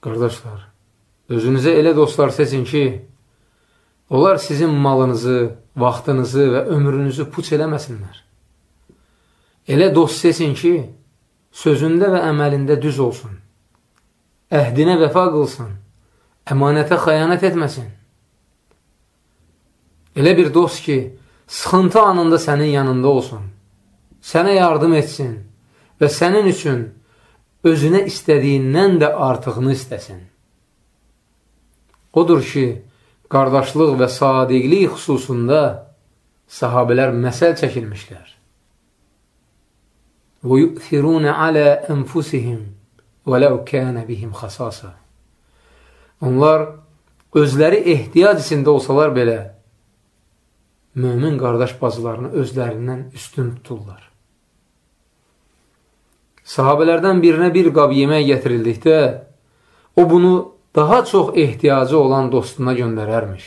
Qardaşlar, özünüzə elə dostlar seçin ki, onlar sizin malınızı, vaxtınızı və ömrünüzü puç eləməsinlər. Elə dost seçin ki, sözündə və əməlində düz olsun, əhdinə vəfa qılsın, əmanətə xəyanət etməsin. Elə bir dost ki, sıxıntı anında sənin yanında olsun, sənə yardım etsin və sənin üçün özünə istədiyindən də artıqını istəsin. Odur ki, qardaşlıq və sadiqlik xüsusunda sahabələr məsəl çəkilmişlər. وَيُؤْثِرُونَ عَلَى أَنفُسِهِمْ وَلَوْ كَانَ بِهِمْ خَسَاسًا Onlar özləri ehtiyac içində olsalar belə, mömin qardaş bazılarını özlərindən üstün tuturlar. Sahabələrdən birinə bir qab yemək gətirildikdə, o bunu daha çox ehtiyacı olan dostuna göndərərmiş.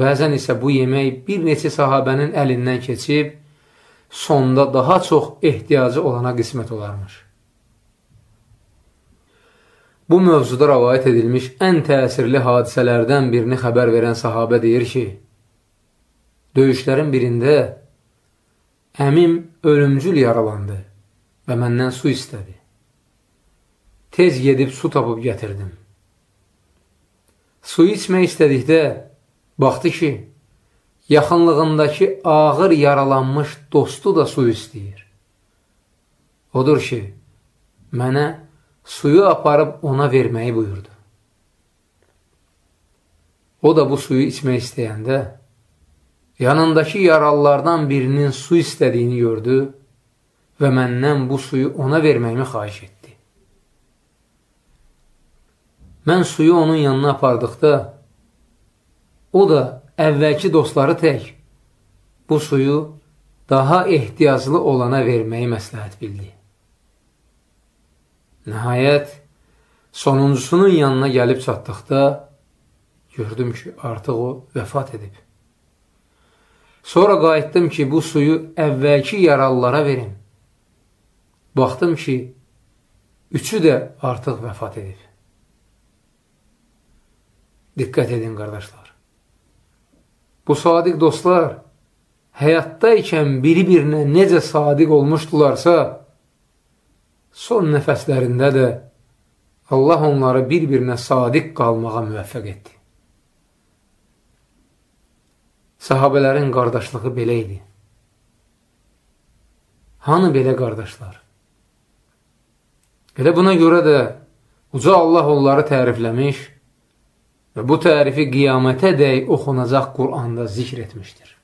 Bəzən isə bu yemək bir neçə sahabənin əlindən keçib, sonda daha çox ehtiyacı olana qismət olarmış. Bu mövzuda rəvayət edilmiş ən təsirli hadisələrdən birini xəbər verən sahabə deyir ki, döyüşlərin birində əmim ölümcül yaralandı və məndən su istədi. Tez gedib su tapıb gətirdim. Su içmək istədikdə baxdı ki, yaxınlığındakı ağır yaralanmış dostu da su istəyir. Odur ki, mənə suyu aparıb ona verməyi buyurdu. O da bu suyu içmək istəyəndə, yanındakı yaralılardan birinin su istədiyini gördü və məndən bu suyu ona verməyimi xahiş etdi. Mən suyu onun yanına apardıqda, o da əvvəlki dostları tək bu suyu daha ehtiyaclı olana verməyi məsləhət bildi. Nəhayət, sonuncusunun yanına gəlib çatdıqda, gördüm ki, artıq o vəfat edib. Sonra qayıtdım ki, bu suyu əvvəlki yaralılara verim. Baxdım ki, üçü də artıq vəfat edib. Diqqət edin, qardaşlar. Bu sadiq dostlar həyatda ikən biri-birinə necə sadiq olmuşdularsa, son nəfəslərində də Allah onları bir-birinə sadiq qalmağa müvəffəq etdi. Sahabələrin qardaşlığı belə idi. Hanı belə qardaşlar? Elə buna görə də Uca Allah onları tərifləmiş və bu tərifi qiyamətə dəy oxunacaq Quranda zikr etmişdir.